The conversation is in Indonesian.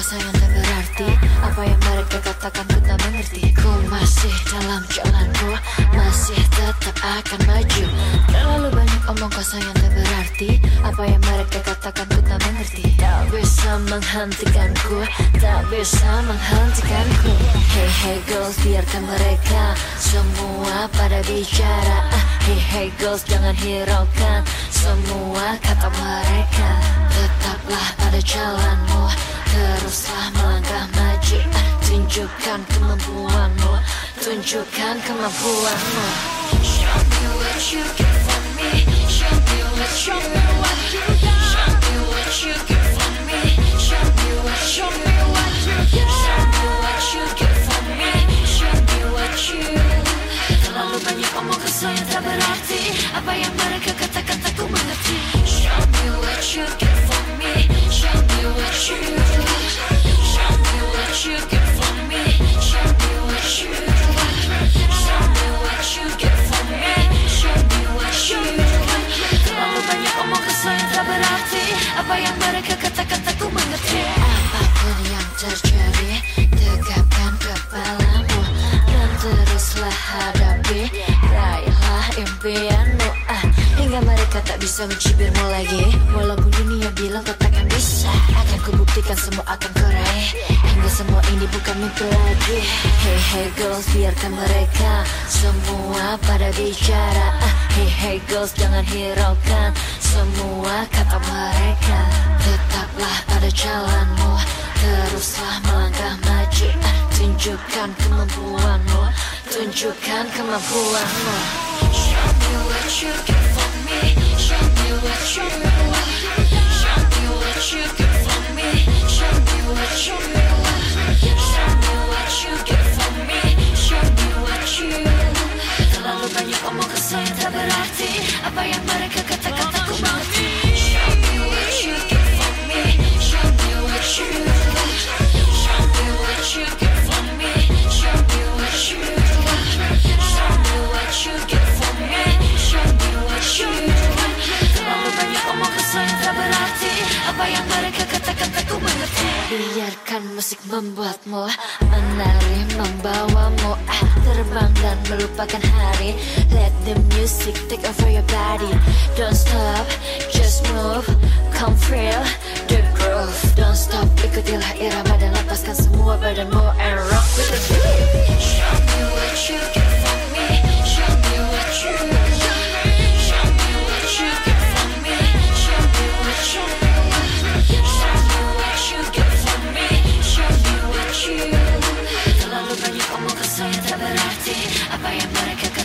Apa yang tak berarti Apa yang mereka katakan ku tak mengerti. Ku masih dalam jalanku Masih tetap akan maju. Terlalu banyak omong kosong yang tak berarti Apa yang mereka katakan ku tak mengerti. Tak bisa menghentikanku Tak bisa menghentikanku. Hey hey girls biarkan mereka Semua pada bicara. Ah, hey hey girls jangan hiraukan Semua kata mereka. Tetaplah pada jalanmu. Teruslah melangkah maju ah, Tunjukkan kemampuanmu Tunjukkan kemampuanmu. Show me what you get from me Show me what you what you got Show me what you me Show me what what you got. Show me what you me Show me what you Terlalu banyak yang tak berarti Apa yang mereka katakan tak ku mengerti. Show me what you get mereka katakan tak ku mengerti. Apa pun yang terjadi Tegapkan kepalamu Dan teruslah hadapi. Raihlah impianmu ah, Hingga mereka tak bisa mencibirmu lagi. Walaupun dunia bilang kau takkan bisa Akan kubuktikan semua akan kau raih Hingga semua ini bukan mimpi lagi. Hey hey girls biarkan mereka Semua pada bicara ah, Hey hey girls jangan hiraukan Semua Tunjukkan kemampuanmu. Tunjukkan kemampuanmu. Show me what you from me. Show me what you Show me what you from me. Show me what you Show me what you from me. Show me what you Terlalu banyak omong tak berarti Apa yang mereka katakan Biarkan musik membuatmu Menari membawamu ah, Terbang dan melupakan hari. Let the music take over your body. Don't stop, just move Come feel the Apa yang mereka